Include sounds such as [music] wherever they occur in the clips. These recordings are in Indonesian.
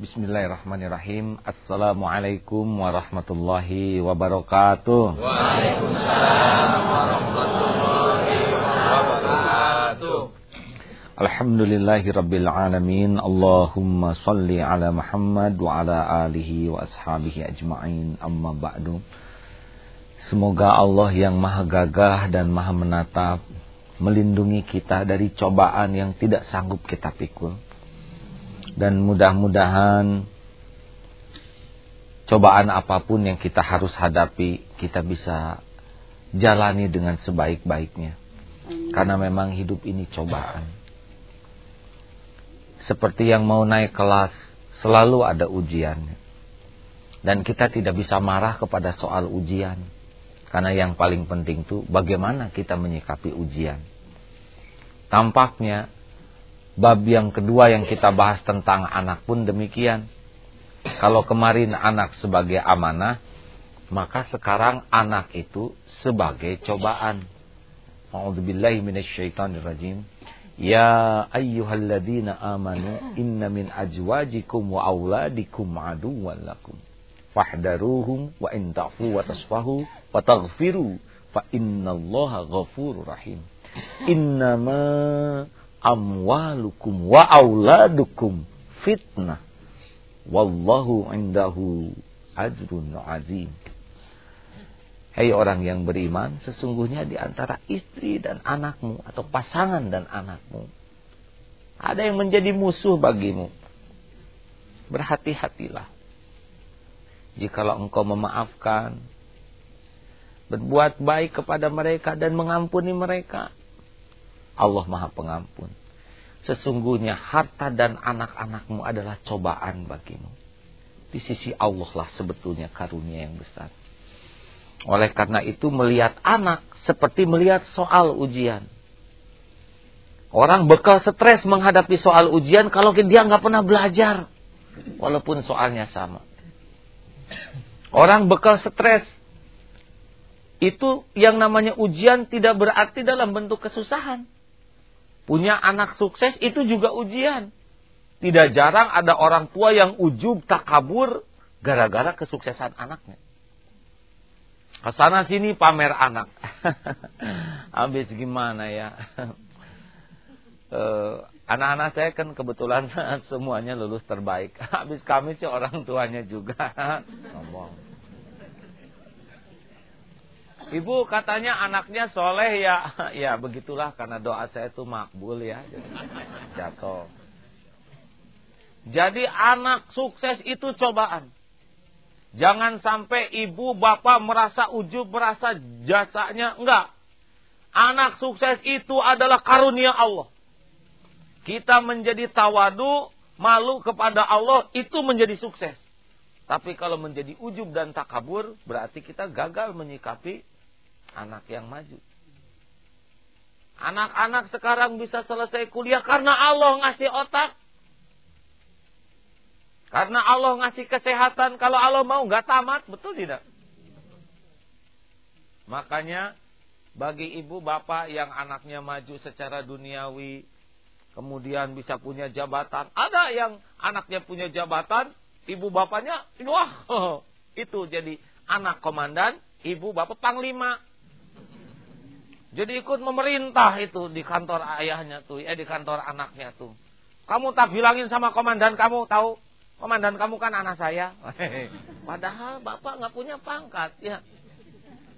Bismillahirrahmanirrahim. Assalamualaikum warahmatullahi wabarakatuh. Waalaikumsalam warahmatullahi wabarakatuh. Alhamdulillahi rabbil alamin. Allahumma salli ala Muhammad wa ala alihi wa ashabihi ajma'in. Amma ba'du. Semoga Allah yang maha gagah dan maha menatap melindungi kita dari cobaan yang tidak sanggup kita pikul dan mudah-mudahan cobaan apa pun yang kita harus hadapi kita bisa jalani dengan sebaik-baiknya. Karena memang hidup ini cobaan. Seperti yang mau naik kelas, selalu ada ujian. Dan kita tidak bisa marah kepada soal ujian. Karena yang paling penting itu bagaimana kita menyikapi ujian. Tampaknya Bab yang kedua yang kita bahas tentang anak pun demikian. Kalau kemarin anak sebagai amanah, maka sekarang anak itu sebagai cobaan. A'udzubillahi minasyaitonirrajim. Ya ayyuhalladzina amanu inna min ajwajikum wa auladikum aduwwan lakum. Fahdaruhum wa in ta'fu wa tasfahu wa taghfiru fa innallaha ghafurur rahim. Innama amwalukum wa auladukum fitnah wallahu indahu ajrun azim Hei orang yang beriman, sesungguhnya di antara istri dan anakmu atau pasangan dan anakmu ada yang menjadi musuh bagimu. Berhati-hatilah. Jikalau engkau memaafkan, berbuat baik kepada mereka dan mengampuni mereka, Allah Maha Pengampun. Sesungguhnya harta dan anak-anakmu adalah cobaan bagimu. Di sisi Allah lah sebetulnya karunia yang besar. Oleh karena itu melihat anak seperti melihat soal ujian. Orang bekal stres menghadapi soal ujian kalau dia nggak pernah belajar. Walaupun soalnya sama. Orang bekal stres. Itu yang namanya ujian tidak berarti dalam bentuk kesusahan. Punya anak sukses itu juga ujian. Tidak jarang ada orang tua yang ujub tak kabur gara-gara kesuksesan anaknya. Ke sana sini pamer anak. [laughs] Habis gimana ya? [laughs] Eh, anak-anak saya kan kebetulan [laughs] semuanya lulus terbaik. Habis kami sih orang tuanya juga ngomong. Ibu katanya anaknya soleh ya. [laughs] Ya begitulah karena doa saya itu makbul ya. Jatuh. Jadi anak sukses itu cobaan. Jangan sampai ibu bapak merasa ujub, merasa jasanya. Enggak. Anak sukses itu adalah karunia Allah. Kita menjadi tawadu, malu kepada Allah, itu menjadi sukses. Tapi kalau menjadi ujub dan takabur, berarti kita gagal menyikapi anak yang maju. Anak-anak sekarang bisa selesai kuliah karena Allah ngasih otak. Karena Allah ngasih kesehatan. Kalau Allah mau nggak tamat, betul tidak? Makanya bagi ibu bapak yang anaknya maju secara duniawi, kemudian bisa punya jabatan. Ada yang anaknya punya jabatan, ibu bapaknya, wah, [laughs] itu jadi anak komandan, ibu bapak panglima. Jadi ikut memerintah itu di kantor ayahnya tuh, eh di kantor anaknya tuh. Kamu tak bilangin sama komandan kamu, tahu? Komandan kamu kan anak saya. [laughs] Padahal bapak nggak punya pangkat, ya.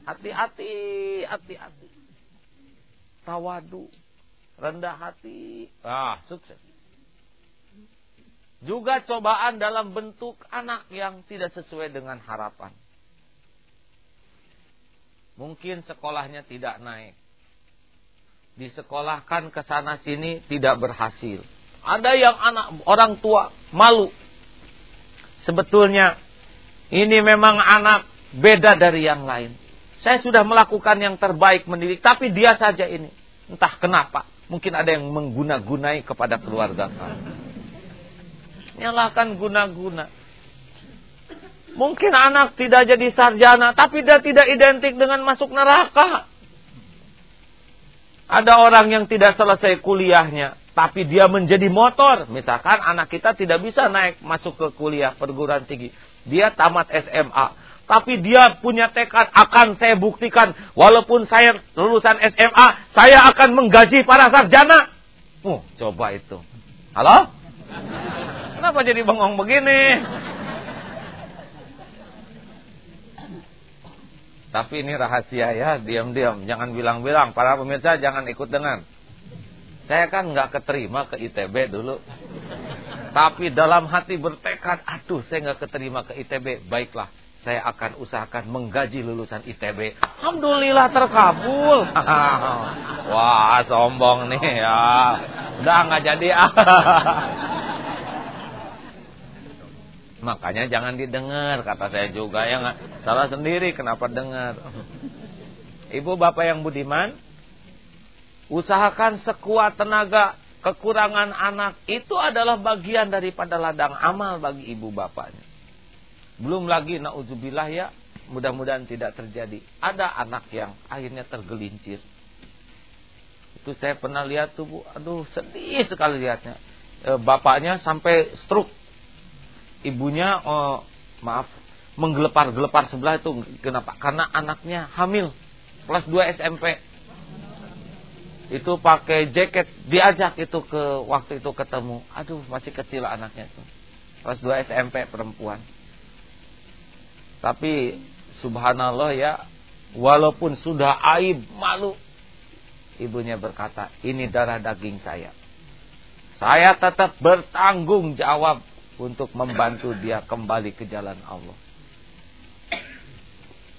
Hati-hati, hati-hati. Tawadu, rendah hati, ah sukses. Juga cobaan dalam bentuk anak yang tidak sesuai dengan harapan. Mungkin sekolahnya tidak naik disekolahkan ke sana sini tidak berhasil. Ada yang anak orang tua malu. Sebetulnya ini memang anak beda dari yang lain. Saya sudah melakukan yang terbaik mendidik, tapi dia saja ini. Entah kenapa. Mungkin ada yang mengguna-gunai kepada keluarga kami. Nyalakan guna-guna. Mungkin anak tidak jadi sarjana, tapi dia tidak identik dengan masuk neraka. Ada orang yang tidak selesai kuliahnya. tapi dia menjadi motor. Misalkan anak kita tidak bisa naik masuk ke kuliah perguruan tinggi. Dia tamat SMA. Tapi dia punya tekad akan saya buktikan. Walaupun saya lulusan SMA, saya akan menggaji para sarjana. Uh, coba itu. Halo? Kenapa jadi bengong begini? Tapi ini rahasia ya, diam-diam. Jangan bilang-bilang. Para pemirsa jangan ikut dengar. Saya kan nggak keterima ke ITB dulu. Tapi dalam hati bertekad, aduh saya nggak keterima ke ITB. Baiklah, saya akan usahakan menggaji lulusan ITB. Alhamdulillah terkabul. [laughs] Wah, sombong nih ya. Udah nggak jadi. [laughs] Makanya jangan didengar kata saya juga ya nggak salah sendiri kenapa dengar. Ibu bapak yang budiman, Usahakan sekuat tenaga kekurangan anak itu adalah bagian daripada ladang amal bagi ibu bapaknya. Belum lagi nauzubillah ya, mudah-mudahan tidak terjadi. Ada anak yang akhirnya tergelincir. Itu saya pernah lihat tuh Bu, aduh sedih sekali lihatnya. E, bapaknya sampai stroke. Ibunya oh, maaf menggelepar-gelepar sebelah itu kenapa? Karena anaknya hamil kelas 2 SMP itu pakai jaket diajak itu ke waktu itu ketemu. Aduh masih kecil anaknya tuh kelas 2 SMP perempuan. Tapi subhanallah ya walaupun sudah aib malu. Ibunya berkata ini darah daging saya. Saya tetap bertanggung jawab untuk membantu dia kembali ke jalan Allah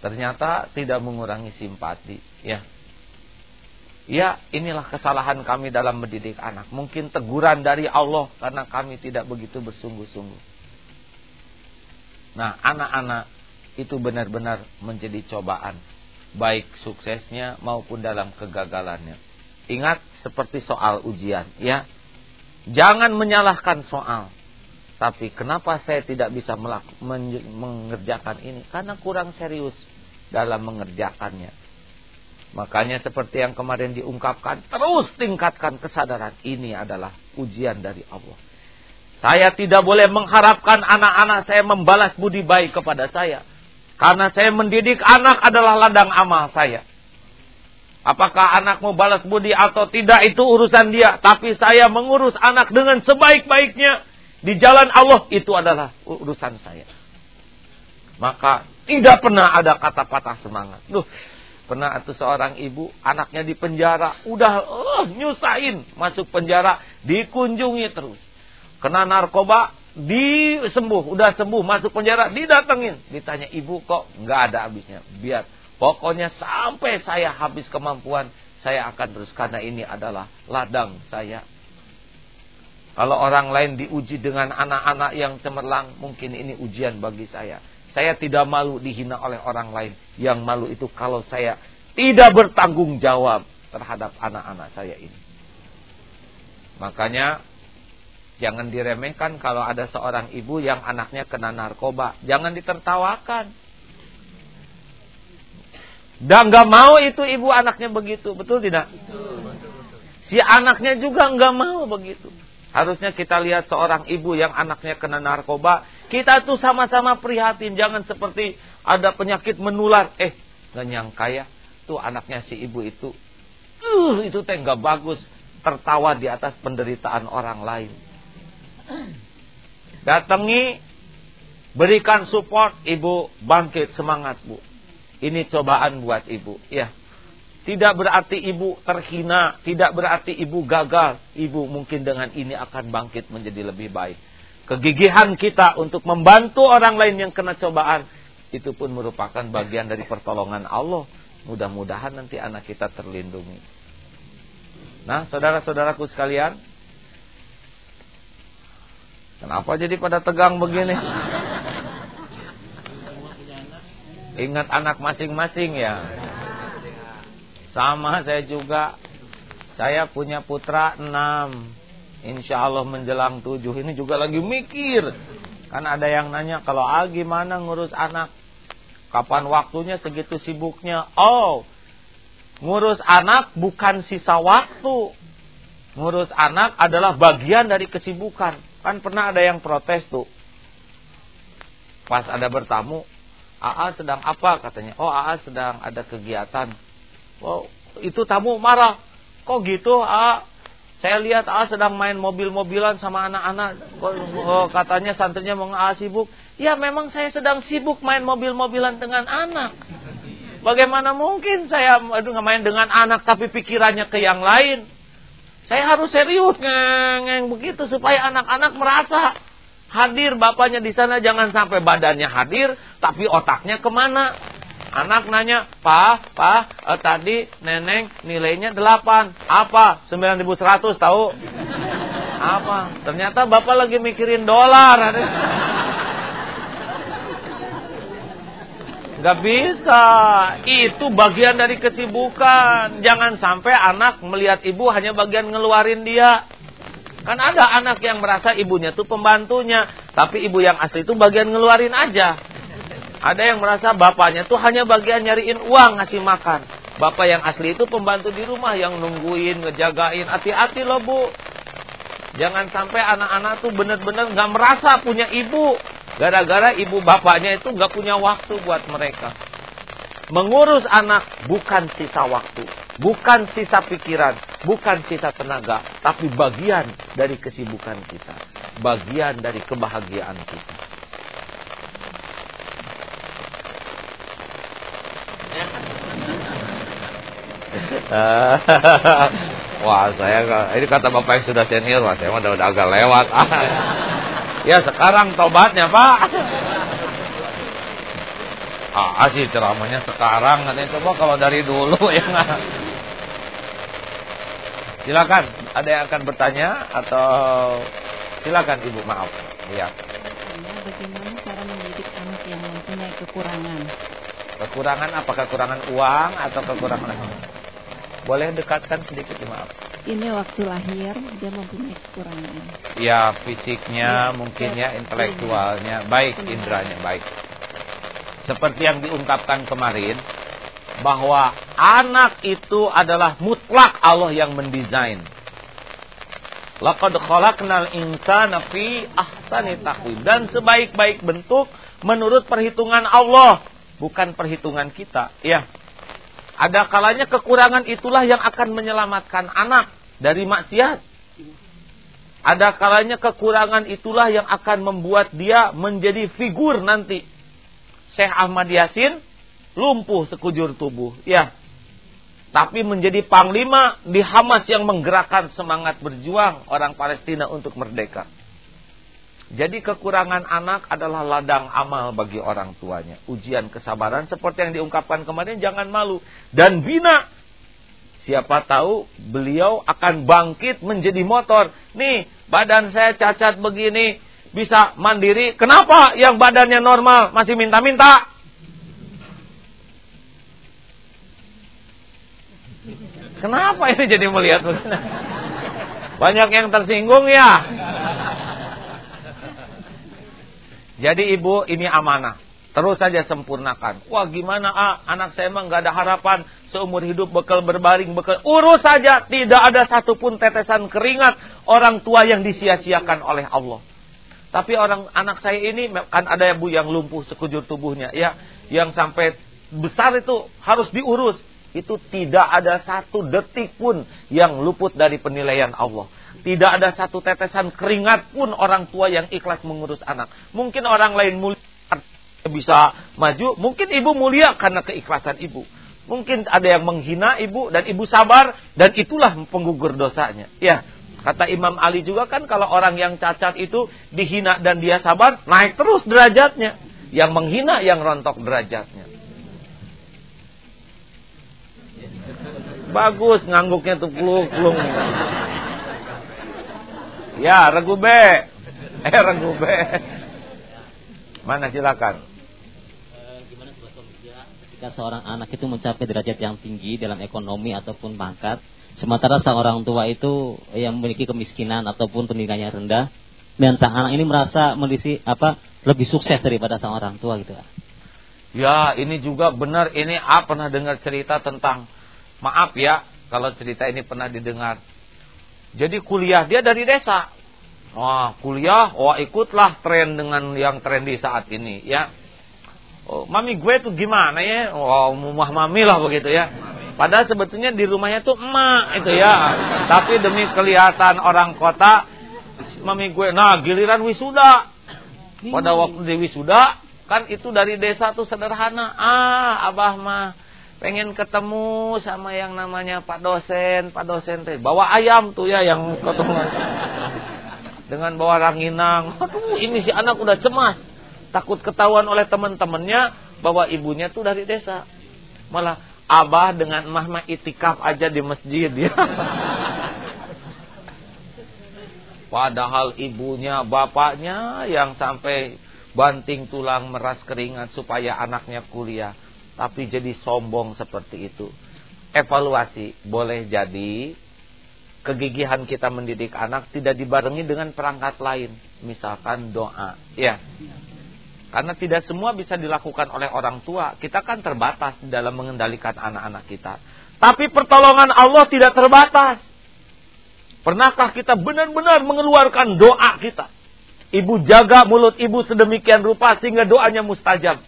ternyata tidak mengurangi simpati ya Ya, inilah kesalahan kami dalam mendidik anak. Mungkin teguran dari Allah karena kami tidak begitu bersungguh-sungguh. Nah, anak-anak itu benar-benar menjadi cobaan, baik suksesnya maupun dalam kegagalannya. Ingat seperti soal ujian, ya. Jangan menyalahkan soal. Tapi kenapa saya tidak bisa mengerjakan ini? Karena kurang serius dalam mengerjakannya. Makanya seperti yang kemarin diungkapkan, terus tingkatkan kesadaran ini adalah ujian dari Allah. Saya tidak boleh mengharapkan anak-anak saya membalas budi baik kepada saya. Karena saya mendidik anak adalah ladang amal saya. Apakah anak mau balas budi atau tidak itu urusan dia. Tapi saya mengurus anak dengan sebaik-baiknya. Di jalan Allah itu adalah urusan saya. Maka tidak pernah ada kata patah semangat. Duh, Pernah itu seorang ibu, anaknya di penjara, udah uh, nyusahin masuk penjara, dikunjungi terus. Kena narkoba, disembuh, udah sembuh, masuk penjara, didatengin. Ditanya, ibu kok nggak ada habisnya. Biar, pokoknya sampai saya habis kemampuan, saya akan terus. Karena ini adalah ladang saya. Kalau orang lain diuji dengan anak-anak yang cemerlang, mungkin ini ujian bagi saya. Saya tidak malu dihina oleh orang lain. Yang malu itu kalau saya tidak bertanggung jawab terhadap anak-anak saya ini. Makanya jangan diremehkan kalau ada seorang ibu yang anaknya kena narkoba. Jangan ditertawakan. Dan gak mau itu ibu anaknya begitu. Betul tidak? Si anaknya juga gak mau begitu. Harusnya kita lihat seorang ibu yang anaknya kena narkoba. Kita tuh sama-sama prihatin. Jangan seperti ada penyakit menular. Eh, gak nyangka ya. Tuh anaknya si ibu itu. Uh, itu teh gak bagus. Tertawa di atas penderitaan orang lain. Datangi. Berikan support. Ibu bangkit semangat bu. Ini cobaan buat ibu. Ya. Tidak berarti ibu terhina, tidak berarti ibu gagal. Ibu mungkin dengan ini akan bangkit menjadi lebih baik. Kegigihan kita untuk membantu orang lain yang kena cobaan, itu pun merupakan bagian dari pertolongan Allah. Mudah-mudahan nanti anak kita terlindungi. Nah, saudara-saudaraku sekalian, kenapa jadi pada tegang begini? Ingat anak masing-masing ya. Sama saya juga. Saya punya putra enam. Insya Allah menjelang tujuh. Ini juga lagi mikir. Kan ada yang nanya, kalau ah gimana ngurus anak? Kapan waktunya segitu sibuknya? Oh, ngurus anak bukan sisa waktu. ngurus anak adalah bagian dari kesibukan. Kan pernah ada yang protes tuh. Pas ada bertamu, AA sedang apa katanya? Oh, AA sedang ada kegiatan. Oh, itu tamu marah. Kok gitu, AA? Saya lihat AA sedang main mobil-mobilan sama anak-anak. Oh, katanya santrinya mau AA sibuk. Ya, memang saya sedang sibuk main mobil-mobilan dengan anak. Bagaimana mungkin saya aduh, main dengan anak tapi pikirannya ke yang lain? Saya harus serius ngeng begitu supaya anak-anak merasa hadir bapaknya di sana jangan sampai badannya hadir tapi otaknya ke mana? Anak nanya, Pak, Pak, eh, tadi neneng nilainya 8. Apa? 9100 tahu? Apa? Ternyata bapak lagi mikirin dolar. Gak bisa. Itu bagian dari kesibukan. Jangan sampai anak melihat ibu hanya bagian ngeluarin dia. Kan ada anak yang merasa ibunya itu pembantunya. Tapi ibu yang asli itu bagian ngeluarin aja. Ada yang merasa bapaknya tuh hanya bagian nyariin uang ngasih makan. Bapak yang asli itu pembantu di rumah yang nungguin, ngejagain. Hati-hati loh bu. Jangan sampai anak-anak tuh bener-bener gak merasa punya ibu. Gara-gara ibu bapaknya itu gak punya waktu buat mereka. Mengurus anak bukan sisa waktu, bukan sisa pikiran, bukan sisa tenaga, tapi bagian dari kesibukan kita, bagian dari kebahagiaan kita. [laughs] Wah, saya ini kata bapak yang sudah senior, wah saya udah, udah agak lewat. [laughs] Ya sekarang tobatnya Pak. [laughs] Ah sih ceramahnya sekarang katanya coba kalau dari dulu ya nggak. Silakan, ada yang akan bertanya atau silakan Ibu maaf. Ya. Bagaimana cara mendidik anak yang mempunyai kekurangan? Kekurangan apa? Kekurangan uang atau kekurangan Boleh dekatkan sedikit maaf ini waktu lahir dia mempunyai kekurangan. Ya fisiknya, ya, mungkin ya intelektualnya, baik indranya baik. Seperti yang diungkapkan kemarin bahwa anak itu adalah mutlak Allah yang mendesain. Laqad khalaqnal insana fi ahsani taqwim dan sebaik-baik bentuk menurut perhitungan Allah, bukan perhitungan kita. Ya. Ada kalanya kekurangan itulah yang akan menyelamatkan anak dari maksiat. Ada kalanya kekurangan itulah yang akan membuat dia menjadi figur nanti. Syekh Ahmad Yasin lumpuh sekujur tubuh. Ya. Tapi menjadi panglima di Hamas yang menggerakkan semangat berjuang orang Palestina untuk merdeka. Jadi kekurangan anak adalah ladang amal bagi orang tuanya. Ujian kesabaran seperti yang diungkapkan kemarin jangan malu. Dan bina. Siapa tahu beliau akan bangkit menjadi motor. Nih badan saya cacat begini. Bisa mandiri. Kenapa yang badannya normal masih minta-minta? Kenapa ini jadi melihat? Banyak yang tersinggung ya. Jadi ibu ini amanah. Terus saja sempurnakan. Wah gimana ah anak saya emang gak ada harapan seumur hidup bekal berbaring bekal urus saja tidak ada satupun tetesan keringat orang tua yang disia-siakan oleh Allah. Tapi orang anak saya ini kan ada bu yang lumpuh sekujur tubuhnya ya yang sampai besar itu harus diurus itu tidak ada satu detik pun yang luput dari penilaian Allah. Tidak ada satu tetesan keringat pun orang tua yang ikhlas mengurus anak. Mungkin orang lain mulia bisa maju, mungkin ibu mulia karena keikhlasan ibu. Mungkin ada yang menghina ibu dan ibu sabar dan itulah penggugur dosanya. Ya, kata Imam Ali juga kan kalau orang yang cacat itu dihina dan dia sabar, naik terus derajatnya. Yang menghina yang rontok derajatnya. Bagus ngangguknya tuh peluk peluk. Ya, regu B. [laughs] Eh, regu B. Mana silakan. Gimana ketika seorang anak itu mencapai derajat yang tinggi dalam ekonomi ataupun pangkat, sementara sang orang tua itu yang memiliki kemiskinan ataupun pendidikannya rendah, dan sang anak ini merasa memiliki apa lebih sukses daripada sang orang tua gitu. Ya, ini juga benar. Ini A pernah dengar cerita tentang maaf ya kalau cerita ini pernah didengar Jadi kuliah dia dari desa. Wah, kuliah, wah ikutlah tren dengan yang trendy saat ini ya. Oh, mami gue tuh gimana ya? Oh, mama mami lah begitu ya. Padahal sebetulnya di rumahnya tuh emak itu ya. Tapi demi kelihatan orang kota, mami gue, nah giliran wisuda. Pada waktu di wisuda, kan itu dari desa tuh sederhana. Ah, abah mah pengen ketemu sama yang namanya Pak dosen, Pak dosen teh bawa ayam tuh ya yang ketemu dengan bawa ranginang. Aduh, ini si anak udah cemas. Takut ketahuan oleh teman-temannya bahwa ibunya tuh dari desa. Malah abah dengan emah mah itikaf aja di masjid ya. Padahal ibunya, bapaknya yang sampai banting tulang meras keringat supaya anaknya kuliah. Tapi jadi sombong seperti itu. Evaluasi boleh jadi kegigihan kita mendidik anak tidak dibarengi dengan perangkat lain, misalkan doa. Ya. Karena tidak semua bisa dilakukan oleh orang tua. Kita kan terbatas dalam mengendalikan anak-anak kita. Tapi pertolongan Allah tidak terbatas. Pernahkah kita benar-benar mengeluarkan doa kita? Ibu jaga mulut ibu sedemikian rupa sehingga doanya mustajab.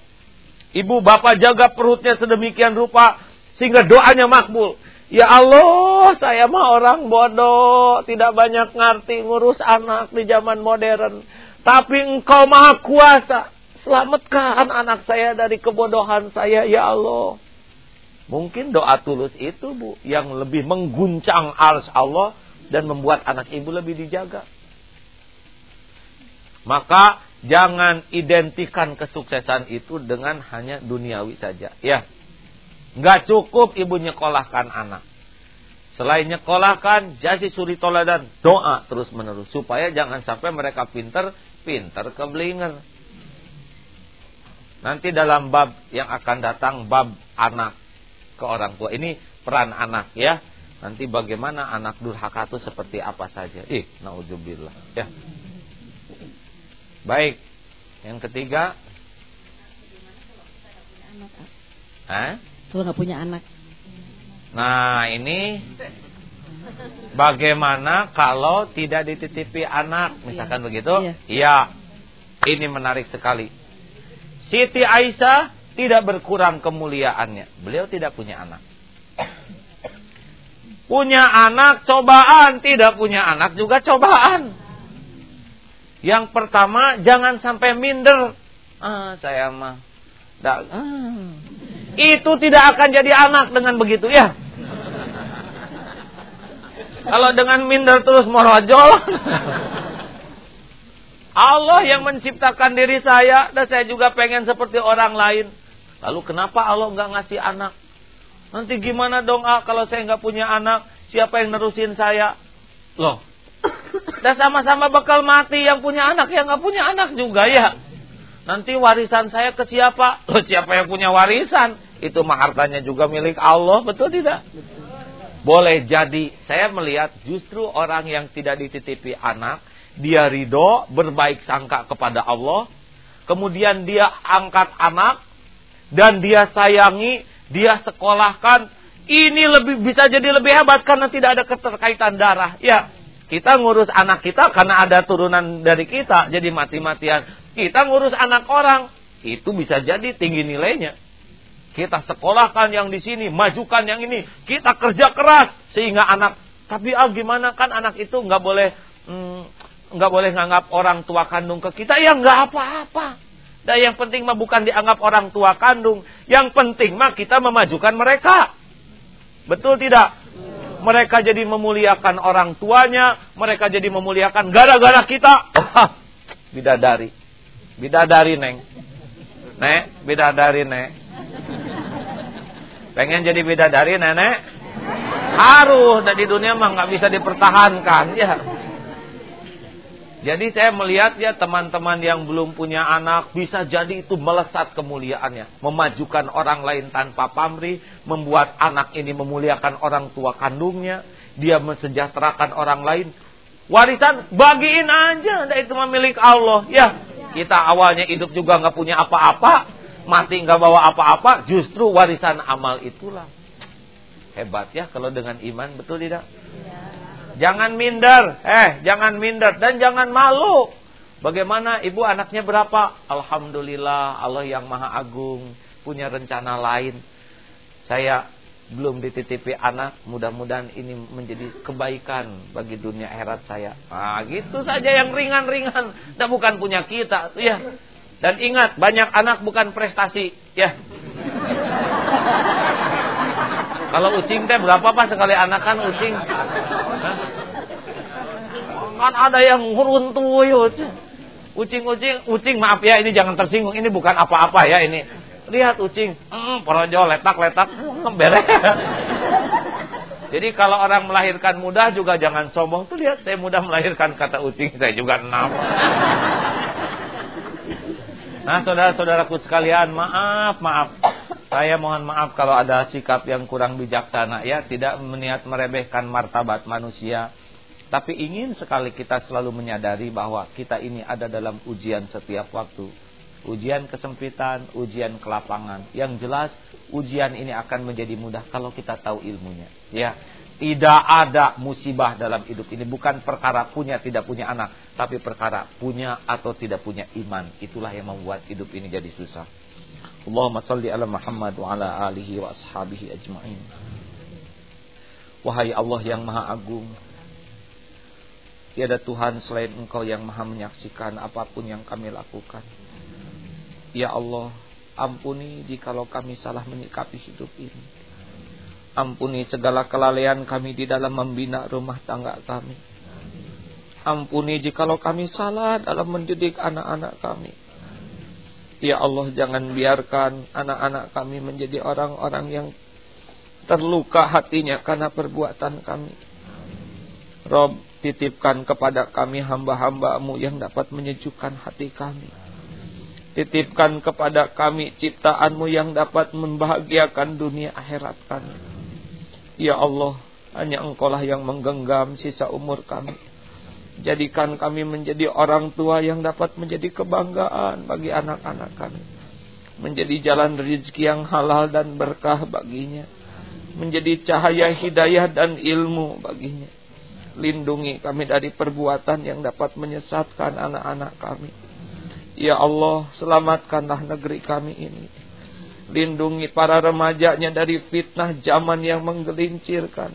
Ibu bapak jaga perutnya sedemikian rupa sehingga doanya makbul. Ya Allah, saya mah orang bodoh, tidak banyak ngerti ngurus anak di zaman modern. Tapi engkau maha kuasa. Selamatkan anak saya dari kebodohan saya, ya Allah. Mungkin doa tulus itu, Bu, yang lebih mengguncang ars Allah dan membuat anak ibu lebih dijaga. Maka jangan identikan kesuksesan itu dengan hanya duniawi saja. Ya, Nggak cukup ibu nyekolahkan anak. Selain nyekolahkan, jasi suri toladan, doa terus menerus. Supaya jangan sampai mereka pinter, pinter keblinger. Nanti dalam bab yang akan datang, bab anak ke orang tua. Ini peran anak ya. Nanti bagaimana anak durhaka itu seperti apa saja. Ih, na'udzubillah. Ya. Baik. Yang ketiga. Hah? Kalau nggak punya anak. Nah ini bagaimana kalau tidak dititipi anak, misalkan iya. begitu? Iya. iya. Ini menarik sekali. Siti Aisyah tidak berkurang kemuliaannya. Beliau tidak punya anak. Punya anak cobaan, tidak punya anak juga cobaan. Yang pertama jangan sampai minder. Ah, saya mah. ah, itu tidak akan jadi anak dengan begitu ya. Kalau dengan minder terus morojol. Allah yang menciptakan diri saya dan saya juga pengen seperti orang lain. Lalu kenapa Allah nggak ngasih anak? Nanti gimana dong ah kalau saya nggak punya anak? Siapa yang nerusin saya? Loh, dan sama-sama bakal mati yang punya anak yang nggak punya anak juga ya. Nanti warisan saya ke siapa? Loh, siapa yang punya warisan? Itu mah hartanya juga milik Allah, betul tidak? Boleh jadi saya melihat justru orang yang tidak dititipi anak, dia ridho, berbaik sangka kepada Allah, kemudian dia angkat anak dan dia sayangi, dia sekolahkan, ini lebih bisa jadi lebih hebat karena tidak ada keterkaitan darah. Ya, kita ngurus anak kita karena ada turunan dari kita, jadi mati-matian. Kita ngurus anak orang, itu bisa jadi tinggi nilainya. Kita sekolahkan yang di sini, majukan yang ini. Kita kerja keras sehingga anak. Tapi ah gimana kan anak itu nggak boleh hmm, nggak boleh nganggap orang tua kandung ke kita. Ya nggak apa-apa. Dan yang penting mah bukan dianggap orang tua kandung. Yang penting mah kita memajukan mereka. Betul tidak? Mereka jadi memuliakan orang tuanya, mereka jadi memuliakan gara-gara kita. Wah, bidadari. Bidadari, Neng. Nek, bidadari, Nek. Pengen jadi bidadari, Nenek? Harus, dan di dunia mah nggak bisa dipertahankan, ya. Jadi saya melihat ya teman-teman yang belum punya anak bisa jadi itu melesat kemuliaannya. Memajukan orang lain tanpa pamrih. Membuat anak ini memuliakan orang tua kandungnya. Dia mensejahterakan orang lain. Warisan bagiin aja. Dan itu milik Allah. Ya kita awalnya hidup juga nggak punya apa-apa. Mati nggak bawa apa-apa. Justru warisan amal itulah. Hebat ya kalau dengan iman. Betul tidak? Jangan minder, eh jangan minder dan jangan malu. Bagaimana ibu anaknya berapa? Alhamdulillah Allah yang maha agung punya rencana lain. Saya belum dititipi anak, mudah-mudahan ini menjadi kebaikan bagi dunia akhirat saya. Ah, gitu saja yang ringan-ringan, dan bukan punya kita, ya. Dan ingat, banyak anak bukan prestasi, ya. Kalau ucing teh berapa pak sekali anak kan ucing? Hah? Kan ada yang runtuh, Ucing-ucing, ucing maaf ya ini jangan tersinggung, ini bukan apa-apa ya ini lihat ucing, hmm, porojo letak-letak, hmm, beres. [laughs] Jadi kalau orang melahirkan mudah juga jangan sombong. Tuh lihat saya mudah melahirkan kata ucing, saya juga enam. Nah saudara-saudaraku sekalian, maaf, maaf. Saya mohon maaf kalau ada sikap yang kurang bijaksana ya, tidak meniat meremehkan martabat manusia. Tapi ingin sekali kita selalu menyadari bahwa kita ini ada dalam ujian setiap waktu ujian kesempitan, ujian kelapangan. Yang jelas ujian ini akan menjadi mudah kalau kita tahu ilmunya. Ya, tidak ada musibah dalam hidup ini bukan perkara punya tidak punya anak, tapi perkara punya atau tidak punya iman. Itulah yang membuat hidup ini jadi susah. Allahumma salli ala Muhammad wa ala alihi wa ashabihi ajma'in. Wahai Allah yang Maha Agung, Tiada Tuhan selain Engkau yang maha menyaksikan apa pun yang kami lakukan. Ya Allah, ampuni jikalau kami salah menyikapi hidup ini. Ampuni segala kelalaian kami di dalam membina rumah tangga kami. Ampuni jikalau kami salah dalam mendidik anak-anak kami. Ya Allah, jangan biarkan anak-anak kami menjadi orang-orang yang terluka hatinya karena perbuatan kami. Rob, titipkan kepada kami hamba-hambamu yang dapat menyejukkan hati kami Titipkan kepada kami ciptaanmu yang dapat membahagiakan dunia akhirat kami. Ya Allah, hanya engkaulah yang menggenggam sisa umur kami. Jadikan kami menjadi orang tua yang dapat menjadi kebanggaan bagi anak-anak kami. Menjadi jalan rezeki yang halal dan berkah baginya. Menjadi cahaya hidayah dan ilmu baginya. Lindungi kami dari perbuatan yang dapat menyesatkan anak-anak kami Ya Allah, selamatkanlah negeri kami ini. Lindungi para remajanya dari fitnah zaman yang menggelincirkan.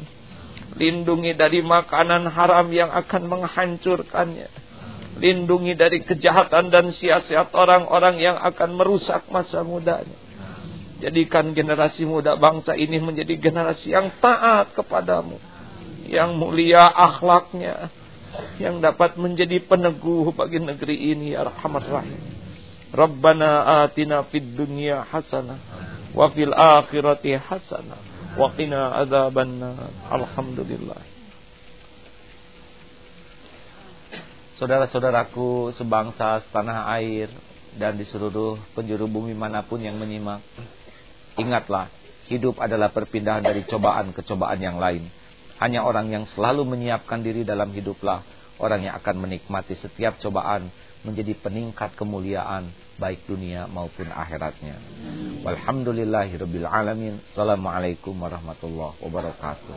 Lindungi dari makanan haram yang akan menghancurkannya. Lindungi dari kejahatan dan siasat orang-orang yang akan merusak masa mudanya. Jadikan generasi muda bangsa ini menjadi generasi yang taat kepadamu. Yang mulia akhlaknya yang dapat menjadi peneguh bagi negeri ini ya rahmat rahim. Rabbana atina fid dunya hasanah wa fil akhirati hasanah wa qina adzabannar. Alhamdulillah. Saudara-saudaraku sebangsa setanah air dan di seluruh penjuru bumi mana pun yang menyimak, ingatlah, hidup adalah perpindahan dari cobaan ke cobaan yang lain. Hanya orang yang selalu menyiapkan diri dalam hiduplah orang yang akan menikmati setiap cobaan menjadi peningkat kemuliaan baik dunia maupun akhiratnya. Walhamdulillahirabbil alamin. Assalamualaikum warahmatullahi wabarakatuh.